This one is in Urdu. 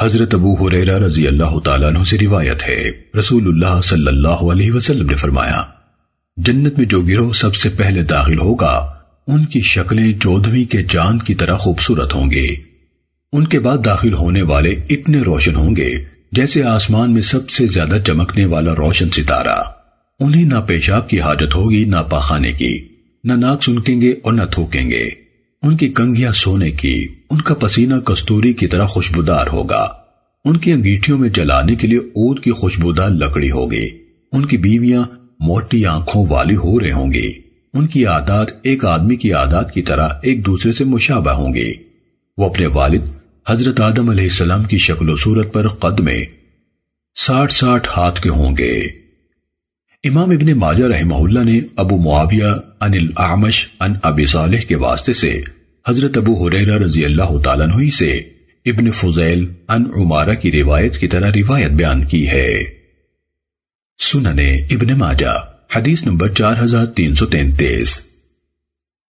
حضرت ابو حریرہ رضی اللہ تعالیٰ عنہ سے روایت ہے۔ رسول اللہ صلی اللہ علیہ وسلم نے فرمایا، جنت میں جو گروہ سب سے پہلے داخل ہوگا، ان کی شکلیں چودھویں کے چاند کی طرح خوبصورت ہوں گے ان کے بعد داخل ہونے والے اتنے روشن ہوں گے جیسے آسمان میں سب سے زیادہ چمکنے والا روشن ستارہ۔ انہیں نہ پیشاب کی حاجت ہوگی نہ پاخانے کی۔ نہ ناک سنکیں گے اور نہ تھوکیں گے۔ ان کی کنگیاں سونے کی، ان کا پسینہ کستوری کی طرح خوشبودار ہوگا۔ ان کی انگیٹھیوں میں جلانے کے لیے اود کی خوشبودار لکڑی ہوگی۔ ان کی بیویاں موٹی آنکھوں والی ہو رہے ہوں گی۔ ان کی عادات ایک آدمی کی عادات کی طرح ایک دوسرے سے مشابہ ہوں گی۔ وہ اپنے والد حضرت آدم علیہ السلام کی شکل و صورت پر قد میں ساٹھ ساٹھ ہاتھ کے ہوں گے۔ امام ابن ماجہ رحمہ اللہ نے ابو معاویہ ان الاعمش ان ابی صالح کے واسطے سے حضرت ابو حریرہ رضی اللہ تعالیٰ عنہ سے ابن فضیل ان عمارہ کی روایت کی طرح روایت بیان کی ہے۔ سننے ابن ماجہ، حدیث نمبر 4333